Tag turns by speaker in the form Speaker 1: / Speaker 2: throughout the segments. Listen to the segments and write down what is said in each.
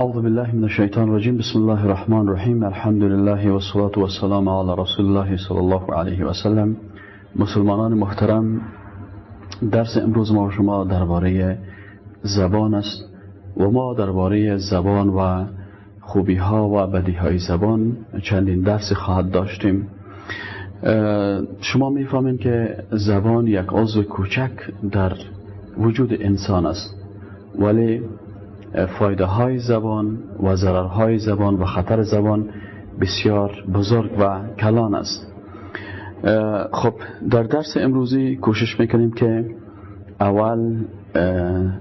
Speaker 1: أعوذ بالله من الشيطان الرجيم. بسم الله الرحمن الرحيم. الحمد لله والصلاة والسلام على رسول الله صلى الله عليه وسلم. مسلمانان محترم درس امروز ما شما درباره زبان است و ما درباره زبان و خوبی ها و بدی های زبان چندین درس خواهد داشتیم. شما می‌فهمین که زبان یک عضو کوچک در وجود انسان است. ولی فایده های زبان و ضرر های زبان و خطر زبان بسیار بزرگ و کلان است. خب در درس امروزی کوشش می‌کنیم که اول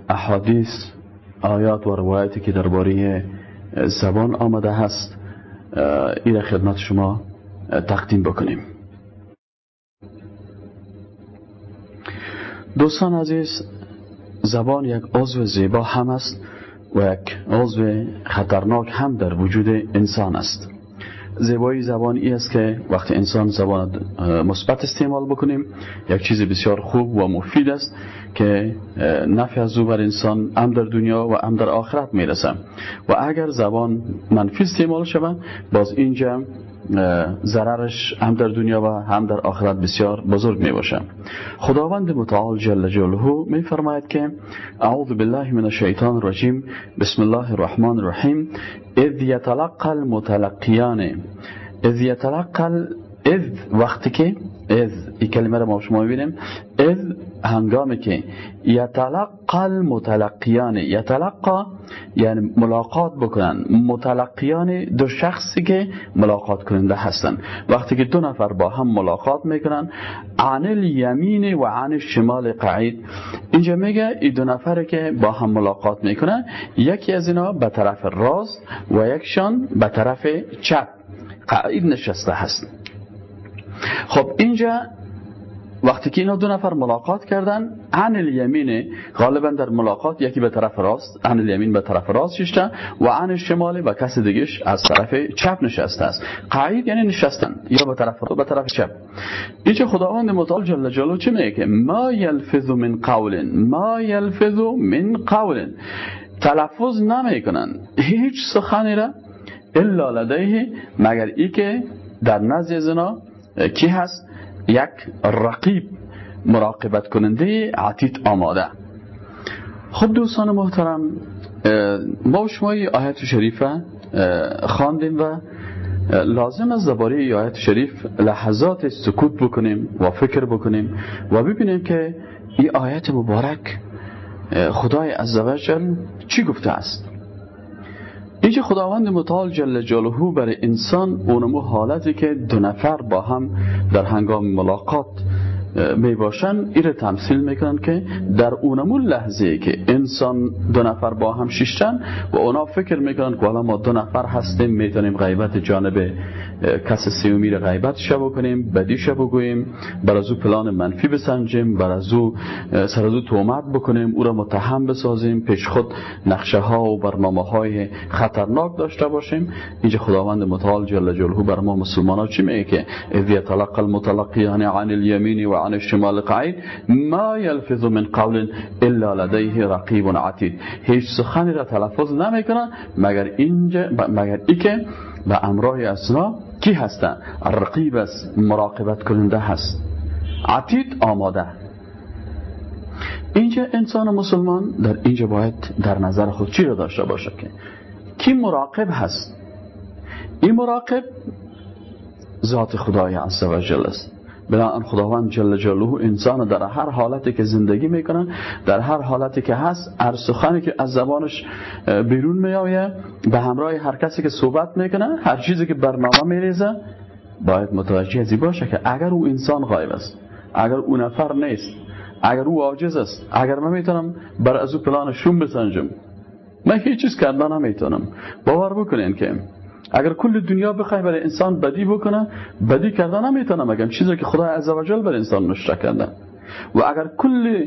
Speaker 1: احادیث آیات و روایتی که درباره زبان آمده هست این خدمت شما تقدیم بکنیم. دوستان عزیز زبان یک عضو زیبا هم است. و یک عضو خطرناک هم در وجود انسان است. زیبایی زبان ای است که وقتی انسان زبان مثبت استعمال بکنیم یک چیز بسیار خوب و مفید است که نفع از او بر انسان هم در دنیا و هم در آخرت می‌رسه و اگر زبان منفی استعمال شود باز اینجا ضررش هم در دنیا و هم در آخرت بسیار بزرگ می باشه خداوند متعال جل جلاله می فرماید که اعوذ بالله من الشیطان الرجیم. بسم الله الرحمن الرحیم. اذ یتلقى المتلقیان اذ یتلقى اذ وقتی که اذ این کلمه رو ما شما ببینیم اذ هنگامی که یتلقى المتلقیان یتلقا یعنی ملاقات بکنن متلقیان دو شخصی که ملاقات کننده هستن وقتی که دو نفر با هم ملاقات می‌کنن عن الیمین و عن شمال قعید اینجا میگه این دو نفر که با هم ملاقات می‌کنن یکی از اینا به طرف راست و یکشان به طرف چپ قعید نشسته هست خب اینجا وقتی که اینا دو نفر ملاقات کردن عن الیمین غالبا در ملاقات یکی به طرف راست عن الیمین به طرف راست ششته و عن شمال و کس دیگش از طرف چپ نشسته است. قعید یعنی نشستن یا به طرف راست به طرف چپ. اینجا خداوند متعال جل جلاله چه میگه که ما یلفظ من قول ما یلفظ من قول. تلفظ نمی‌کنن هیچ سخنی را الا لدیه مگر ای که در نزد زنا کی هست؟ یک رقیب مراقبت کننده عتید آماده. خب دوستان محترم ما شما آیت شریفه خواندیم و لازم است درباره آیت شریف لحظات سکوت بکنیم و فکر بکنیم و ببینیم که این آیت مبارک خدای عزوجل چی گفته است. اینجا خداوند متعال جل جلاله برای انسان اونمو حالتی که دو نفر با هم در هنگام ملاقات می باشن این تمثیل می‌کنن که در اونمو لحظه که انسان دو نفر با هم شیشتن و اونا فکر می‌کنن که حالا ما دو نفر هستیم می‌تونیم غیبت جانب کس سیومی را غیبت شو کنیم بدی شو بگوییم بر از او پلان منفی بسنجیم بر از او سر از او تومت بکنیم او را متهم بسازیم پیش خود نقشه ها و برنامه های خطرناک داشته باشیم. اینجا خداوند متعال جل جلاله بر ما مسلمان ها چی میگه که اذ یتلقى المتلقیان عن الیمین و عن الشمال قعید ما یلفظ من قول الا لدیه رقیب عتید هیچ سخنی را تلفظ نمی‌کنن مگر اینجا مگر ای که به امراه اسنا کی هستن رقیب است مراقبت کننده هست. عتید آماده. اینجا انسان مسلمان در اینجا باید در نظر خود چی رو داشته باشه که؟ کی مراقب هست؟ این مراقب ذات خدای عزوجل است. بنابراین خداوند جل جلاله انسان در هر حالتی که زندگی می‌کنن در هر حالتی که هست هر سخنی که از زبانش بیرون میآیه به همراه هر کسی که صحبت می‌کنه هر چیزی که برنامه میریزه باید متوجه ازی باشه که اگر او انسان غایب است اگر او نفر نیست اگر او عاجز است اگر من می‌تونم بر از او پلان شوم بسنجم من هیچ چیز کردن نمی‌تونم. باور بکنین که اگر کل دنیا بخوای برای انسان بدی بکنه بدی کردن نمی‌تونه مگر چیزی که خدا عزوجل بر انسان مشترک کرده. و اگر کل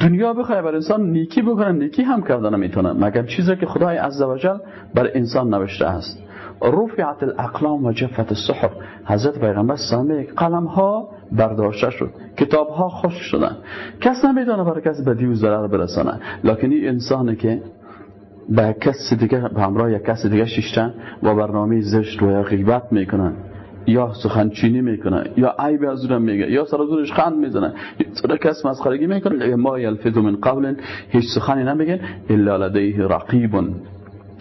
Speaker 1: دنیا بخوای بر انسان نیکی بکنه نیکی هم کردن نمی‌تونه. مگر چیزی که خدای عزوجل بر انسان نوشته است رفعت الاقلام و جفت الصحف حضرت پیغمبر سامه قلم ها برداشته شد. کتاب ها خوش شدن. کس نمی‌تونه برای کس بدی و ضرر برسانه. لکن این انسانی که به کس دیگه به همراه یک کس دیگه شیشتن و برنامه زشت و یا غیبت می‌کنن یا سخنچینی می‌کنه یا عیب از اون میگه یا سر زورش خند می‌زنه سر کس مسخرگی می‌کنه ما یلفظ من قبل هیچ سخنی نمیگه الا لدیه رقیب.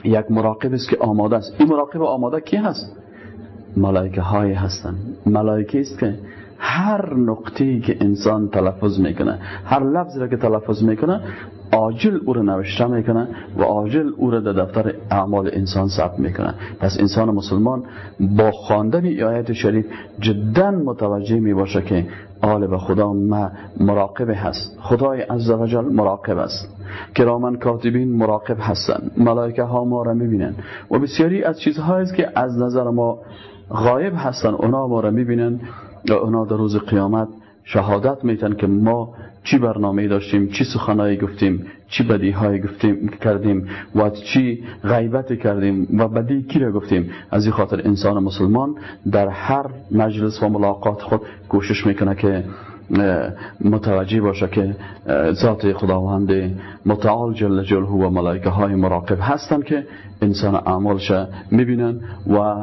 Speaker 1: یک مراقب است که آماده است. این مراقب آماده کی هست؟ ملائکه های هستن. ملائکه است که هر نقطه که انسان تلفظ می‌کنه هر لفظی را که تلفظ می‌کنه عاجل او را نوشته می‌کنه و عاجل او را در دفتر اعمال انسان ثبت می‌کنه. پس انسان مسلمان با خواندن آیت شریف جدا متوجه می باشه که آل به خدا ما مراقب هست. خدای عزوجل مراقب است. کرامن کاتبین مراقب هستند. ملائکه ها ما را می‌بینن و بسیاری از چیزهایی است که از نظر ما غایب هستن اونا ما را می‌بینن و اونا در روز قیامت شهادت میتن که ما چی برنامه داشتیم؟ چی سخنایی گفتیم؟ چی بدی های گفتیم کردیم؟ و چی غیبت کردیم؟ و بدی کی را گفتیم؟ از این خاطر انسان مسلمان در هر مجلس و ملاقات خود کوشش می‌کنه که متوجه باشه که ذات خداوند متعال جل جلاله و ملائکه های مراقب هستند که انسان اعمالش می‌بینن و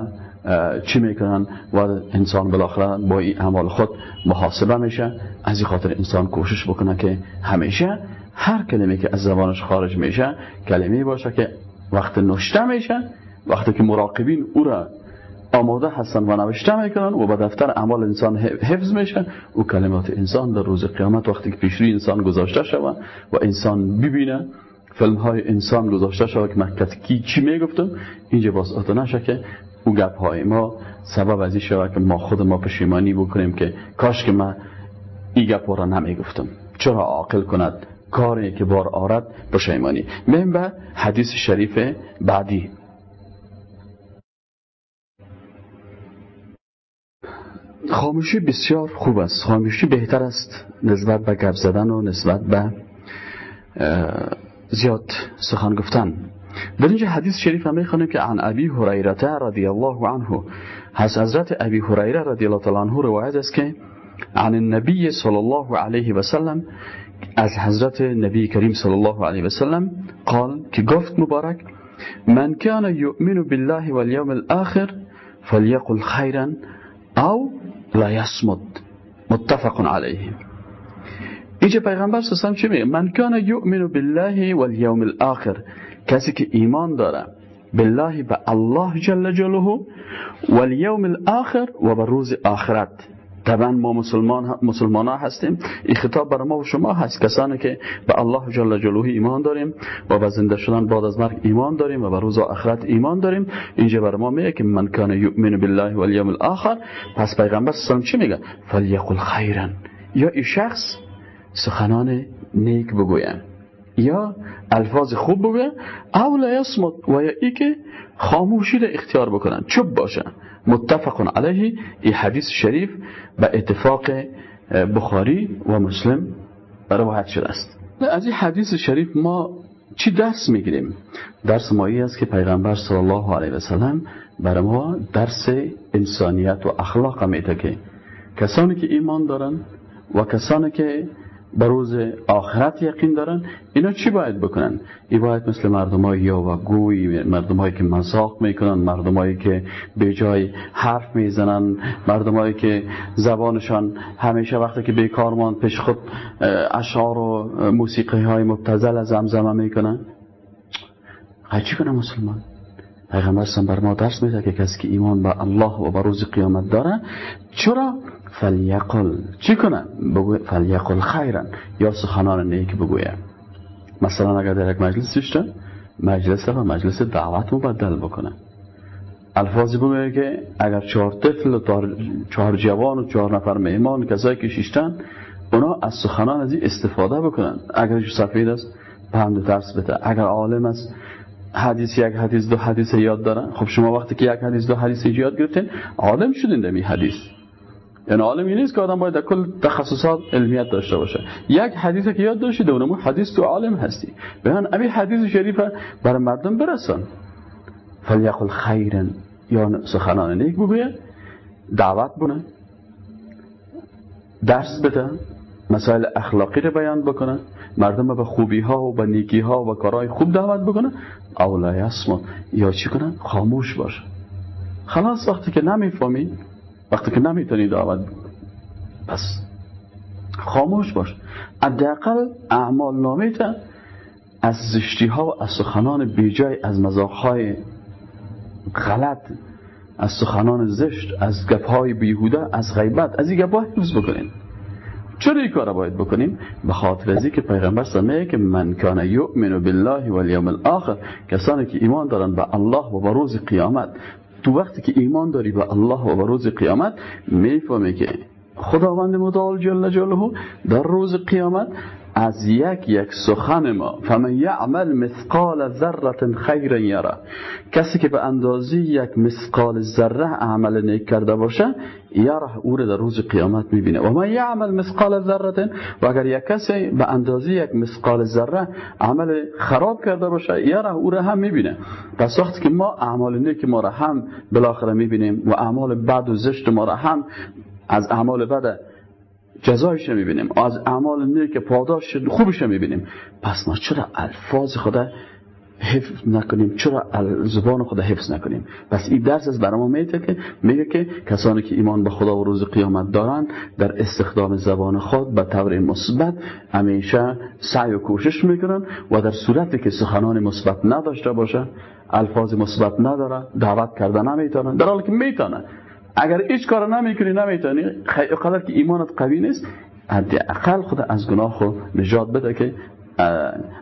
Speaker 1: چی می‌کنن؟ و انسان بالاخره با این اعمال خود محاسبه میشه. از این خاطر انسان کوشش بکنه که همیشه هر کلمه که از زبانش خارج میشه کلمه باشه که وقت نشته میشه وقتی که مراقبین او را آماده هستن و نوشته می‌کنن و به دفتر اعمال انسان حفظ میشه و کلمات انسان در روز قیامت وقتی که پیشروی انسان گذاشته شود و انسان ببینه فیلم های انسان گذاشته شود که من کی چی می‌گفتم اینجا باز آتا نشه که او گپ های ما سبب از این شود که ما خود ما پشیمانی بکنیم که کاش که من این گپ را نمی‌گفتم چرا عاقل کند کاری که بار آرد پشیمانی مهم به حدیث شریف بعدی خاموشی بسیار خوب است خاموشی بهتر است نسبت به گپ زدن و نسبت به زیاد سخن گفتن در اینجا حدیث شریف هم می‌خوانیم که عن ابی هریره رضی الله عنه حضرت ابی هریره رضی الله عنه روایت است که عن النبی صلی الله علیه و سلم از حضرت نبی کریم صلی الله علیه و سلم قال که گفت مبارک من كان يؤمن بالله واليوم الآخر فليقل خيرا أو لا يصمت متفق علیه. اینجا پیغمبر سسم چی میگه؟ من کان یؤمن بالله والیوم الآخر. کسی که ایمان داره بالله به الله جل جلاله والیوم الآخر و به روز آخرت. طبعا ما مسلمان مسلمان ها هستیم. این خطاب برای ما و شما هست. کسانی که به الله جل جلاله ایمان داریم و به زنده شدن بعد از مرگ ایمان داریم و به روز آخرت ایمان داریم. اینجا برای ما میگه که من کان یؤمن بالله والیوم الاخر. پس پیغمبر صلی چی میگه؟ فلیقل خیرا. یا این شخص سخنان نیک بگویم. یا الفاظ خوب بگویم او لا یصمت و یا ای که خاموشی را اختیار بکنن چوب باشه متفق علیه این حدیث شریف به اتفاق بخاری و مسلم روایت شده است. از این حدیث شریف ما چی درس می‌گیریم؟ درس ما است که پیغمبر صلی الله علیه و سلم برای ما درس انسانیت و اخلاق میده که کسانی که ایمان دارن و کسانی که به روز آخرت یقین دارن. اینا چی باید بکنن؟ ای باید مثل مردم های یا و گوی مردم هایی که مزاق می‌کنن مردم هایی که به جای حرف می‌زنن مردم هایی که زبانشان همیشه وقتی که بیکار مان پیش خود اشعار و موسیقی های مبتزل زمزمه می‌کنن. چی کنه مسلمان؟ پیغمبر بر ما درس میده که کسی که ایمان به الله و به روز قیامت داره چرا فلیقل چی کنه بگوی فلیقل خیرن یا سخنان نیک بگویه مثلا اگر در یک مجلس داشته مجلس و مجلس دعوت مبدل بکنه الفاظی بگویه که اگر چهار طفل و چهار جوان و چهار نفر مهمان کسایی که شیشتن اونا از سخنان از استفاده بکنن اگر سفید است پند درس بده اگر عالم است حدیث یک حدیث دو حدیث یاد دارن. خب شما وقتی که یک حدیث دو حدیث یاد گرفتین عالم شدین در حدیث. یعنی عالمی نیست که آدم باید در کل تخصصات علمیت داشته باشه. یک حدیث که یاد داشتی اونمو حدیث تو عالم هستی. بیان امی حدیث شریفه برای مردم برسن فلیقل خیرن یا سخنان نیک بگویه. دعوت بونه. درس بده. مسائل اخلاقی رو بیان بکنه مردم به خوبی ها و به نیکی ها و کارهای خوب دعوت بکنه. او لا یا چی کنه خاموش باشه. خلاص وقتی که نمی‌فهمی وقتی که نمی‌تونی دعوت پس خاموش باش. حداقل اعمال نامیت از زشتی ها و از سخنان بیجای از مزاق های غلط از سخنان زشت از گپ های بیهوده از غیبت از این گپ حفظ بکنین. چرا این کار باید بکنیم؟ به خاطر ازی که پیغمبر سمیه که من کان یؤمن بالله والیوم الاخر کسانی که ایمان دارن به الله و به روز قیامت تو وقتی که ایمان داری به الله و به روز قیامت می‌فهمی که خداوند متعال جل جلاله در روز قیامت از یک یک سخن ما. فمن یعمل مثقال ذره خیر یره کسی که به اندازه یک مثقال ذره عمل نیک کرده باشه یره او در روز قیامت می‌بینه. و من یعمل مثقال ذره و اگر یک کسی به اندازه یک مثقال ذره عمل خراب کرده باشه یره او را هم می‌بینه. پس وقتی که ما اعمال نیک ما را هم بالاخره می‌بینیم و اعمال بد و زشت ما را هم از اعمال بد جزایش می‌بینیم از اعمال نیک پاداش خوبش می‌بینیم پس ما چرا الفاظ خدا حفظ نکنیم؟ چرا زبان خدا حفظ نکنیم؟ پس این درس از برای ما میده که میگه که کسانی که ایمان به خدا و روز قیامت دارن در استخدام زبان خود به طور مثبت همیشه سعی و کوشش می‌کنن و در صورتی که سخنان مثبت نداشته باشه الفاظ مثبت نداره دعوت کرده نمی‌تونن در حالی که می‌تونن اگر هیچ کار نمی‌کنی نمی‌تونی. قدر که ایمانت قوی نیست اقل خود از گناه خود نجات بده که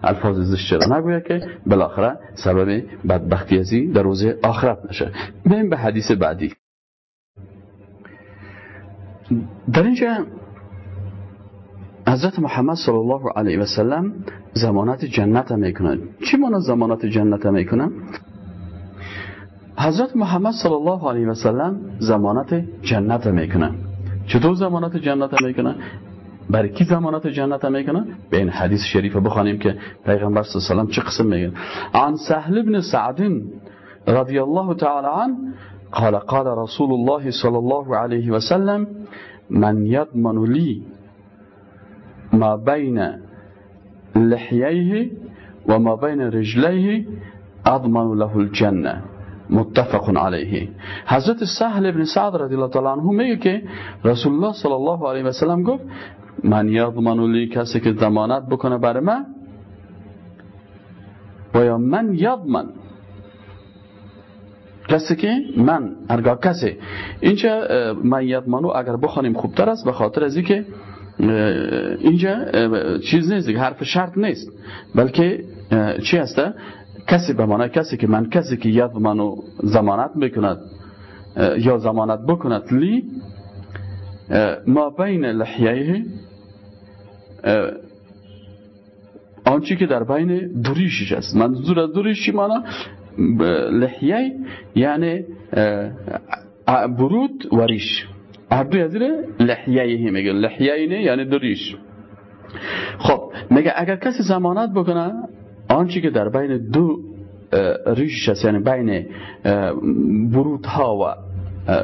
Speaker 1: الفاظ زشت را نگویه که بالاخره سبب بدبختی ازی در روز آخرت نشه. بریم به حدیث بعدی. در اینجا حضرت محمد صلی الله علیه و سلم زمانت جنت می‌کنن چی مانا زمانت جنت می‌کنن حضرت محمد صلی الله علیه و سلم زمانت جنت می‌کنه. چطور زمانت جنت می‌کنه؟ برای کی زمانت جنت می‌کنه؟ به این حدیث شریف بخوانیم که پیغمبر صلی الله علیه و سلم چه قسم میگه. عن سهل بن سعد رضی الله تعالی عنه قال قال رسول الله صلی الله علیه و سلم من یضمن لی ما بین لحیه و ما بین رجلیه اضمن له الجنه. متفق علیه. حضرت سهل ابن سعد رضی الله تعالی عنه میگه که رسول الله صلی الله علیه و سلم گفت من یضمن لی کسی که ضمانت بکنه برای من و یا من یضمن. کسی که من ارگاه کسی. اینجا من یضمنو اگر بخوانیم خوبتر است به خاطر از که اینجا چیز نیست حرف شرط نیست. بلکه چی هسته کسی به معنی کسی که من کسی که ید منو زمانت می‌کند یا زمانت بکند لی ما بین لحیه آنچه که در بین دوریشش است. منظور از دوریش چی معنی؟ لحیه یعنی برود و ریش. هر دوی از لحیه میگه لحیه یعنی دوریش. خب میگه اگر کسی زمانت بکنه آنچه که در بین دو ریشش است یعنی بین برودها و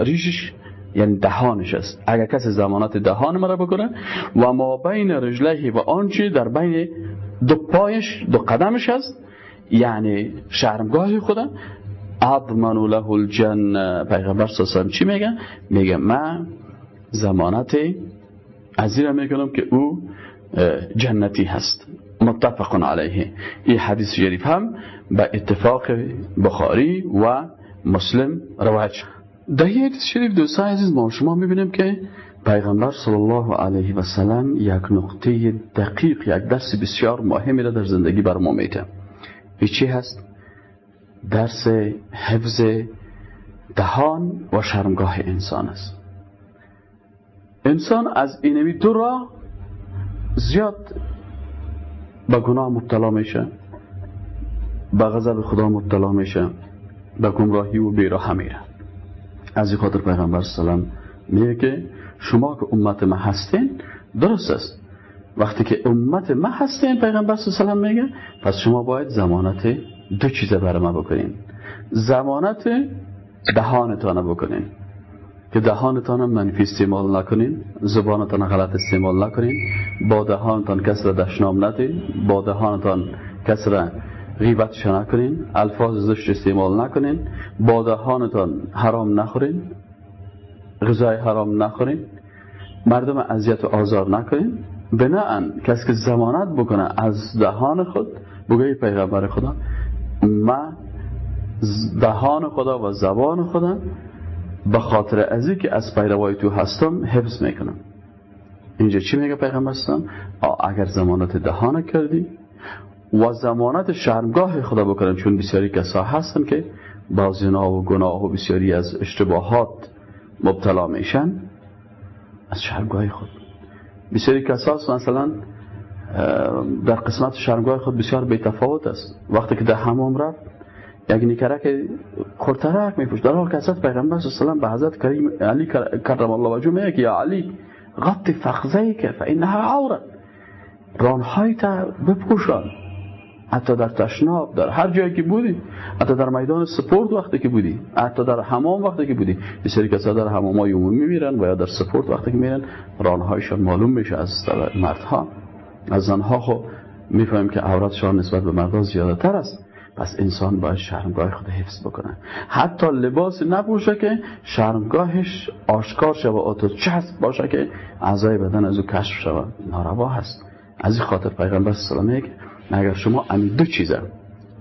Speaker 1: ریشش یعنی دهانش است. اگر کسی زمانت دهان مرا بکنه و ما بین رجله و آنچه در بین دو پایش دو قدمش است یعنی شرمگاه خودم اضمن له الجنه پیغمبر صلی چی میگه؟ میگه من زمانت از می‌کنم که او جنتی هست. متفق علیه. این حدیث شریف هم به اتفاق بخاری و مسلم روایت در این حدیث شریف دوستان عزیز ما شما می‌بینیم که پیغمبر صلی الله علیه و سلم یک نقطه دقیق یک درس بسیار مهمی را در زندگی بر ما میده. چی هست؟ درس حفظ دهان و شرمگاه انسان است. انسان از اینمی دو راه زیاد به گناه مبتلا میشه به غضب خدا مبتلا میشه به گمراهی و بیراه میره. از این خاطر پیغمبر سلام میگه که شما که امت ما هستین درست است. وقتی که امت ما هستین پیغمبر سلام میگه پس شما باید زمانت دو چیزه برای ما بکنین. زمانت دهانتان بکنین. که دهانتان منفی استعمال نکنین زبانتان غلط استعمال نکنین. با دهانتان کس را دشنام ندین با دهانتان کس را غیبتش نکنین الفاظ زشت استعمال نکنین. با دهانتان حرام نخورین غذای حرام نخورین. مردم اذیت و آزار نکنین. بناهن کسی که زمانت بکنه از دهان خود بگوی پیغمبر خدا ما دهان خدا و زبان خدا به خاطر ازی که از پیروای تو هستم حفظ می‌کنم. اینجا چی میگه پیغمبر هستم اگر زمانت دهان کردی و زمانت شرمگاه خدا بکنم چون بسیاری کسا هستن که با زنا و گناه و بسیاری از اشتباهات مبتلا میشن از شرمگاه خود. بسیاری کساس مثلا در قسمت شرمگاه خود بسیار بیتفاوت است. وقتی که در حمام رفت یک نیکرک خورترک میپوشت در حال حضرت پیغمبر صلی الله به حضرت کریم علی کرم الله وجه میگه که یا علی غط فخذه که فانها عورت رانهای تا بپوشان. حتی در تشناب در هر جایی که بودی حتی در میدان سپورت وقتی که بودی حتی در حمام وقتی که بودی. بسیاری کسا در حمام های عمومی میرن و یا در سپورت وقتی که میرن رانهایشان معلوم میشه از مردها. از زنها خو می‌فهمیم که عورتشان نسبت به مردها زیاده تر است. پس انسان باید شرمگاه خود حفظ بکنه. حتی لباس نپوشه که شرمگاهش آشکار شود و چسب باشه که اعضای بدن از او کشف شود ناروا هست. از این خاطر پیغمبر سلامه اگر شما امی دو چیزه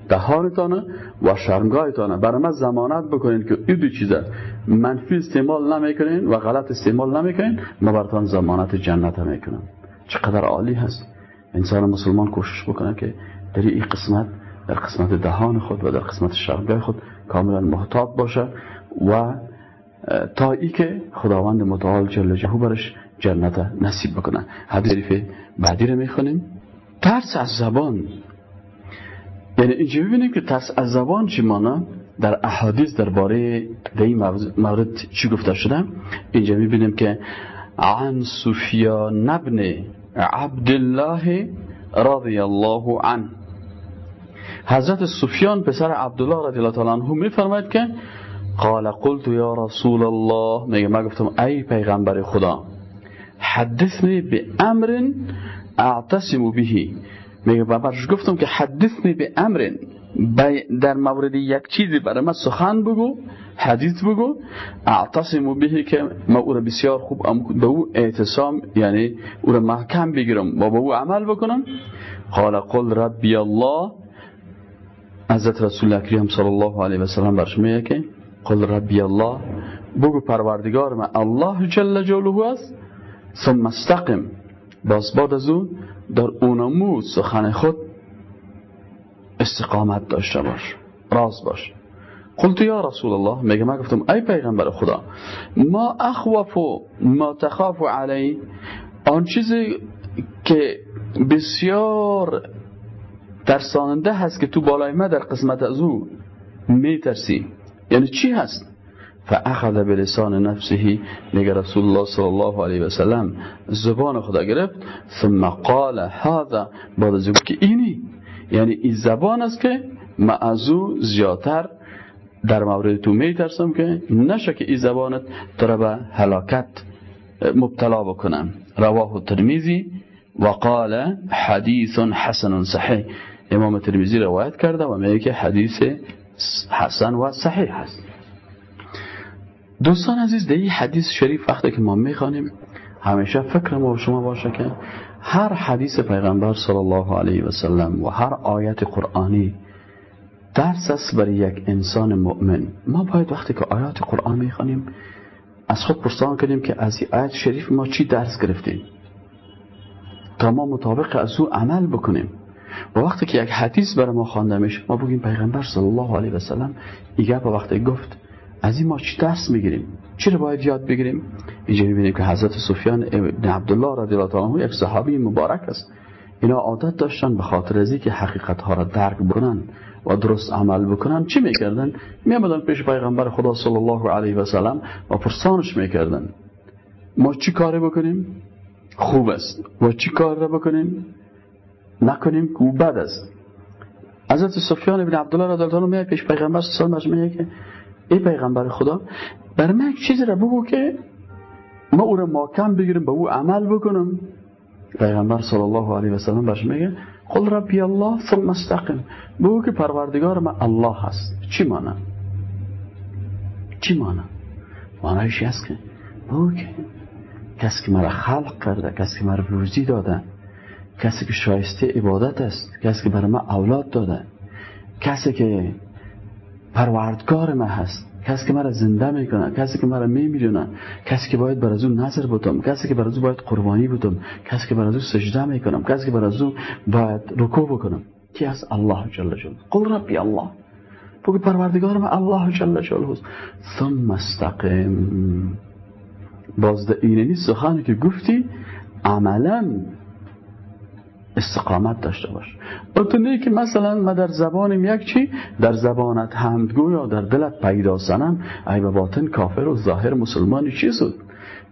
Speaker 1: دهانتانه و شرمگاهتانه برای من زمانت بکنین که این دو چیزه منفی استعمال نمی‌کنین و غلط استعمال نمی‌کنین ما براتان زمانت جنت می‌کنم. چقدر عالی هست. انسان مسلمان کوشش بکنه که در این قسمت در قسمت دهان خود و در قسمت شرمگاه خود کاملا محتاط باشه و تا ای که خداوند متعال جل جهو برش جنت نصیب بکنه. حدیث بعدی رو می‌خونیم. ترس از زبان. یعنی اینجا ببینیم که ترس از زبان چی مانا؟ در احادیث درباره در این مورد چی گفته شده؟ اینجا می‌بینیم که عن سفیان ابن عبدالله رضی الله عنه. حضرت سفیان پسر عبدالله رضی الله تعالی عنه میفرماید که قال قلت یا رسول الله. میگه ما گفتم ای پیغمبر خدا حدثنی به امر اعتصم بهی. میگه برش گفتم که حدثنی به امر در مورد یک چیزی برای من سخن بگو حدیث بگو. اعتصم بهی که ما او را بسیار خوب به او اعتصام یعنی او را محکم بگیرم و به او عمل بکنم. قال قل ربی الله. حضرت رسول اکریم صلی الله علیه و سلم برش میگه که قل ربی الله بگو پروردگار من الله جل جلاله است ثم استقم باز بعد از اون در اونمو سخن خود استقامت داشته باش راز باش قلت یا رسول الله میگه من گفتم ای پیغمبر خدا ما اخوف و ما تخاف علی آن چیزی که بسیار ترساننده هست که تو بالای ما در قسمت از او میترسی. یعنی چی هست؟ فاخذ بلسان نفسه میگه رسول الله صلی الله علیه و سلم زبان خدا گرفت ثم قال هذا. بعد از که اینی یعنی این زبان است که ما از او زیادتر در مورد تو میترسم که نشه که این زبانت تو را به هلاکت مبتلا بکنم. رواه ترمیزی و قال حدیث حسن صحیح. امام ترمیزی روایت کرده و میگه که حدیث حسن و صحیح هست. دوستان عزیز در حدیث شریف وقتی که ما می‌خوانیم همیشه فکر ما شما باشه که هر حدیث پیغمبر صلی الله علیه و سلم و هر آیت قرآنی درس است برای یک انسان مؤمن. ما باید وقتی که آیات قرآن می‌خوانیم از خود پرسان کنیم که از این آیت شریف ما چی درس گرفتیم. تا ما مطابق از او عمل بکنیم. و وقتی که یک حدیث برای ما خوانده میشه ما بگیم پیغمبر صلی الله علیه و سلم ایگه به وقتی گفت از این ما چی درس می‌گیریم؟ چی رو باید یاد بگیریم؟ اینجا می‌بینیم که حضرت سفیان ابن عبدالله رضی الله عنه یک صحابی مبارک است. اینا عادت داشتن به خاطر از که حقیقت ها را درک بکنن و درست عمل بکنن. چی می‌کردن؟ میامدن پیش پیغمبر خدا صلی الله علیه و سلم و پرسانش می‌کردن. ما چی کار بکنیم؟ خوب است. و چی کار را بکنیم؟ نکنیم که او بد است حضرت سفیان ابن عبدالله رضی الله عنه پیش پیغمبر صلی الله علیه و میگه ای پیغمبر خدا بر من چیزی را بگو که ما او را ماکم بگیریم به او عمل بکنم. پیغمبر صلی الله علیه و سلم برش میگه قل ربی الله ثم استقم. بگو که پروردگار ما الله هست. چی معنی چی معنی معنیش هست که بگو که کسی که مرا خلق کرده کسی که مرا روزی داده کسی که شایسته عبادت است کسی که برای ما اولاد داده کسی که پروردگار ما هست کسی که مرا زنده می‌کنه کسی که مرا میمیرونه کسی که باید بر از او نظر بودم کسی که بر از او باید قربانی بودم کسی که بر از او سجده می‌کنم کسی که بر از او باید رکوع بکنم. کی هست؟ الله جل جلاله. قل ربی الله. بگو پروردگار ما الله جل جلاله ثم استقم. باز اینی سخنی که گفتی عملا استقامت داشته باش. تو که مثلا ما در زبانم یک چی؟ در زبانت حمدگو یا در دلت پیدا سنم ای به باطن کافر و ظاهر مسلمانی چی سود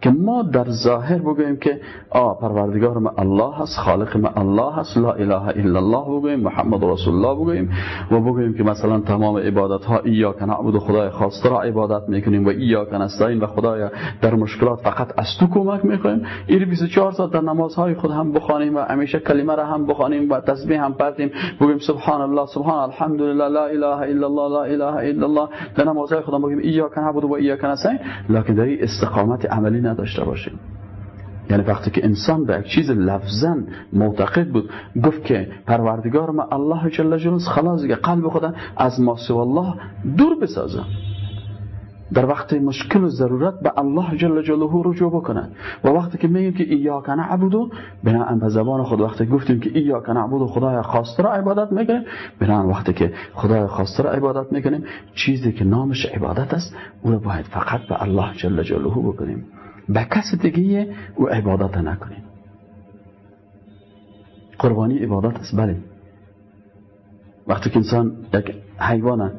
Speaker 1: که ما در ظاهر بگوییم که آ پروردگار ما الله هست خالق ما الله هست لا اله الا الله بگوییم محمد رسول الله بگوییم و بگوییم که مثلا تمام عبادت ها ایاک نعبد خدای خاص را عبادت می‌کنیم و ایاک نستعین و خدای در مشکلات فقط از تو کمک می‌خوایم. این 24 ساعت در نمازهای خود هم بخوانیم و همیشه کلمه را هم بخوانیم و تسبیح هم پرتیم. بگوییم سبحان الله سبحان الحمدلله لا اله الا الله لا اله الا الله. در نمازهای خود بگوییم ایاک نعبد و ایاک نستعین. لکن در استقامت عملی نداشته باشیم. یعنی وقتی که انسان به یک چیز لفظا معتقد بود گفت که پروردگار ما الله جل جلاله خلاص که قلب خدا از ما الله دور بسازه. در وقت مشکل و ضرورت به الله جل جلاله رجوع بکنه. و وقتی که میگیم که ایاک نعبدو بنا به زبان خود وقتی گفتیم که ایاک نعبدو خدای خاص را عبادت می‌کنیم بنا وقتی که خدای خاص را عبادت می‌کنیم چیزی که نامش عبادت است او را باید فقط به الله جل جلاله بکنیم. به کس دیگه او عبادت نکنیم. قربانی عبادت است بله. وقتی که انسان یک حیوان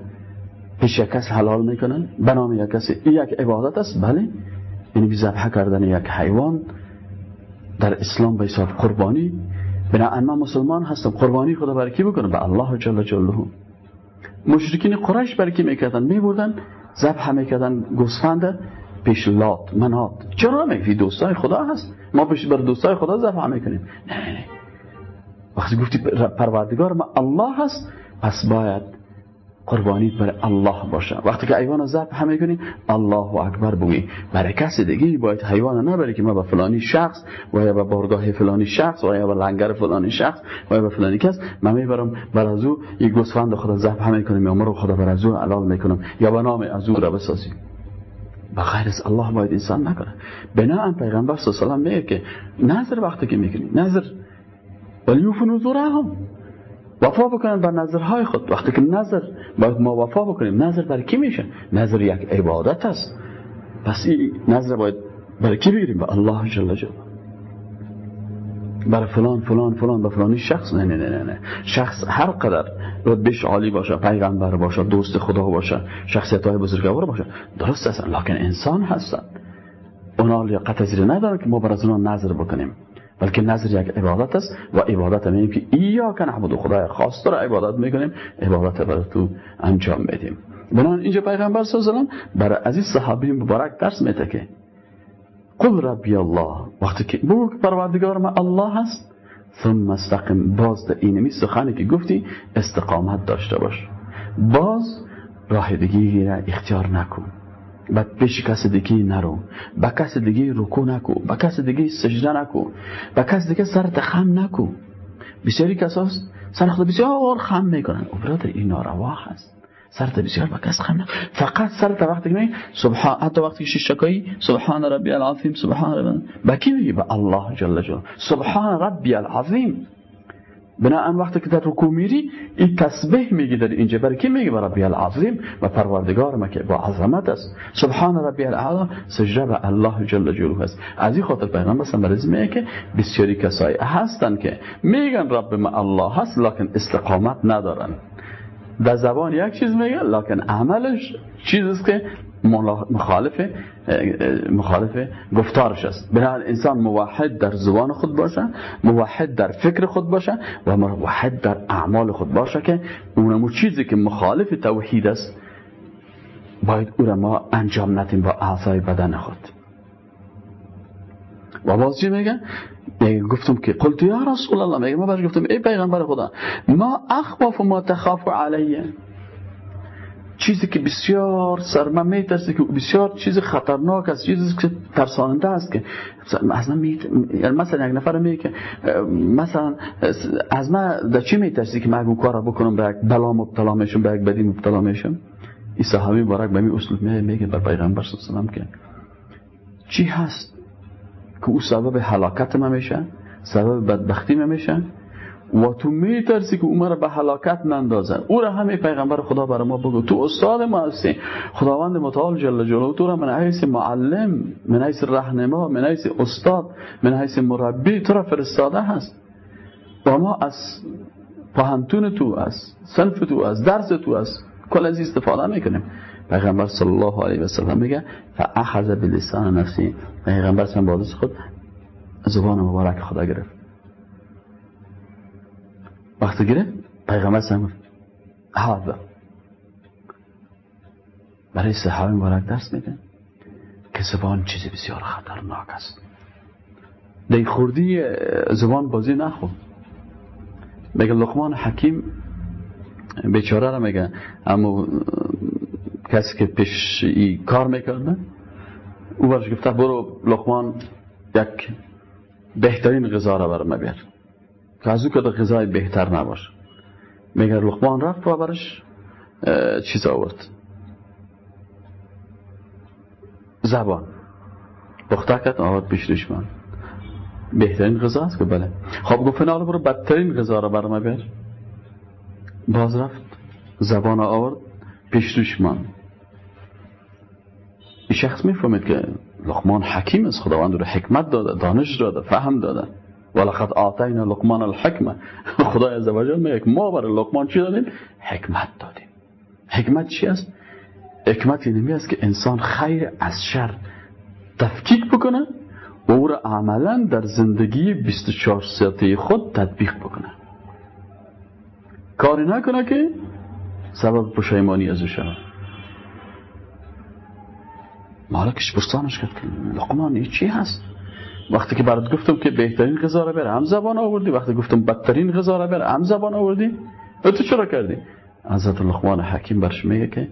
Speaker 1: پیش یک کس حلال می‌کنه به نام یک کسی یک عبادت است بله. یعنی ذبح کردن یک حیوان در اسلام به حساب قربانی. بنا من مسلمان هستم قربانی خدا برای کی بکنم؟ به الله جل جلاله. مشرکین قریش برای کی می‌کردن؟ میبردن ذبح می‌کردن گوسفند پیش لات منات. چرا میگی دوستای خدا هست؟ ما پیش بر دوستای خدا ذبح می‌کنیم نه نه وقتی گفتی پروردگار ما الله هست پس باید قربانی برای الله باشه. وقتی که حیوان ذبح می‌کنی الله اکبر بگی برای کسی دیگه باید حیوان نبری که ما به فلانی شخص و یا به بارگاه فلانی شخص و یا به لنگر فلانی شخص و یا به فلانی کس. من می‌برم بر از او یک گوسفند خدا ذبح می‌کنیم یا مرو خدا بر از او حلال می‌کنم یا به نام از او را بسازیم. و غیر از الله باید انسان نکنه. بنا پیغمبر صلی الله علیه میگه که نظر وقتی که می‌کنی نظر. ولیوف هم وفا بکنن بر نظرهای خود. وقتی که نظر باید ما وفا بکنیم. نظر برای کی میشه؟ نظر یک عبادت است. پس این نظر باید برای کی بگیریم؟ به الله جل جلاله. برای فلان فلان فلان به فلانی شخص نه نه نه نه شخص هر قدر رتبهش عالی باشه پیغمبر باشه دوست خدا باشه شخصیت های بزرگوار باشه درست است. لکن انسان هستن. اونا لیاقت زیر ندارن که ما بر از اونا نظر بکنیم. بلکه نظر یک عبادت است و عبادت میگیم که ایا که نحمد خدای خاص. را عبادت می‌کنیم عبادت برای تو انجام میدیم بنابراین اینجا پیغمبر صلی الله علیه و برای عزیز صحابی مبارک درس میده که قل ربی الله. وقتی که بگو پروردگار ما الله هست ثم استقم. باز در اینمی سخنی که گفتی استقامت داشته باش. باز راه دیگه را اختیار نکن. به پیش کس دیگه نرو. به کس دیگه رکو نکو. به کس دیگه سجده نکو. به کس دیگه سرت خم نکو. بسیاری کساست سر خود بسیار خم می‌کنن. او برادر این ناروا هست. سرت بسیار با کس خم فقط سرت وقتی که سبحان حتی وقتی که ششکایی سبحان ربی العظیم. سبحان ربی با کی میگی با الله جل جلاله. سبحان ربی العظیم. بناهن وقتی که در رکوع میری این تسبیح میگی در اینجا. برای کی میگی ربی العظیم؟ و پروردگار ما که با عظمت است. سبحان ربی العظیم. سجده به الله جل جلاله است. از این خاطر پیغمبر صلی میگه که بسیاری کسایی هستن که میگن رب ما الله هست لکن استقامت ندارن. در زبان یک چیز میگه لکن عملش چیزی که مخالف مخالف گفتارش است. بنابراین انسان موحد در زبان خود باشه موحد در فکر خود باشه و موحد در اعمال خود باشه که اونمو چیزی که مخالف توحید است باید او را ما انجام ندیم با اعضای بدن خود. و باز چی میگه؟ گفتم که قلت یا رسول الله میگه برش گفتم ای پیغمبر خدا ما اخواف ما تخاف علیه. چیزی که بسیار سر من میترسه که بسیار چیز خطرناک است چیزی که ترساننده است که از من یعنی مثلا یک نفر میگه که مثلا از من در چی میترسی که من اون کار بکنم به یک بلا مبتلا میشم به یک بدی مبتلا میشم؟ این صحابی مبارک به می اصول میگه بر پیغمبر صلی الله که چی هست؟ که او سبب حلاکت ما میشه سبب بدبختی ما میشه و تو میترسی که او به حلاکت نندازه. او را همه پیغمبر خدا برای ما بگو. تو استاد ما هستی. خداوند متعال جل جلاله. تو را من حیث معلم من حیث رهنما من حیث استاد من حیث مربی تو را فرستاده هست. و ما از پهنتون تو از سنف تو از درس تو از کل از استفاده می‌کنیم. پیغمبر صلی الله علیه و سلم میگه فاخذ بلسان نفسی پیغمبر سن با خود زبان مبارک خدا گرفت. وقتی گرفت؟ پیغمبر سن گفت. هذا برای صحابه مبارک درس میده که زبان چیزی بسیار خطرناک است. دی خوردی زبان بازی نخو میگه لقمان حکیم بیچاره را میگه اما کسی که پیش ای کار می‌کرده او برش گفته برو لقمان یک بهترین غذا را برم بیار. که از او که غذای بهتر نباشه میگه لقمان رفت و برش چیز آورد؟ زبان. بخته کرد آورد پیش بهترین غذا است که بله. خب گفت نه برو بدترین غذا را برام بیار. باز رفت زبان آورد پیش این شخص می‌فهمید که لقمان حکیم است خداوند رو حکمت داده دانش داده فهم داده. ولقد آتینا لقمان الحکمه خدای عزوجل میگه ما برای لقمان چی دادیم؟ حکمت دادیم. حکمت چی است؟ حکمت اینمی است که انسان خیر از شر تفکیک بکنه و او را عملا در زندگی 24 ساعته خود تطبیق بکنه. کاری نکنه که سبب پشیمانی از مالکش بستانش کرد. لقمان چی هست؟ وقتی که برات گفتم که بهترین غذا را بره هم زبان آوردی. وقتی گفتم بدترین غذا را بره هم زبان آوردی. تو چرا کردی؟ حضرت لقمان حکیم برش میگه که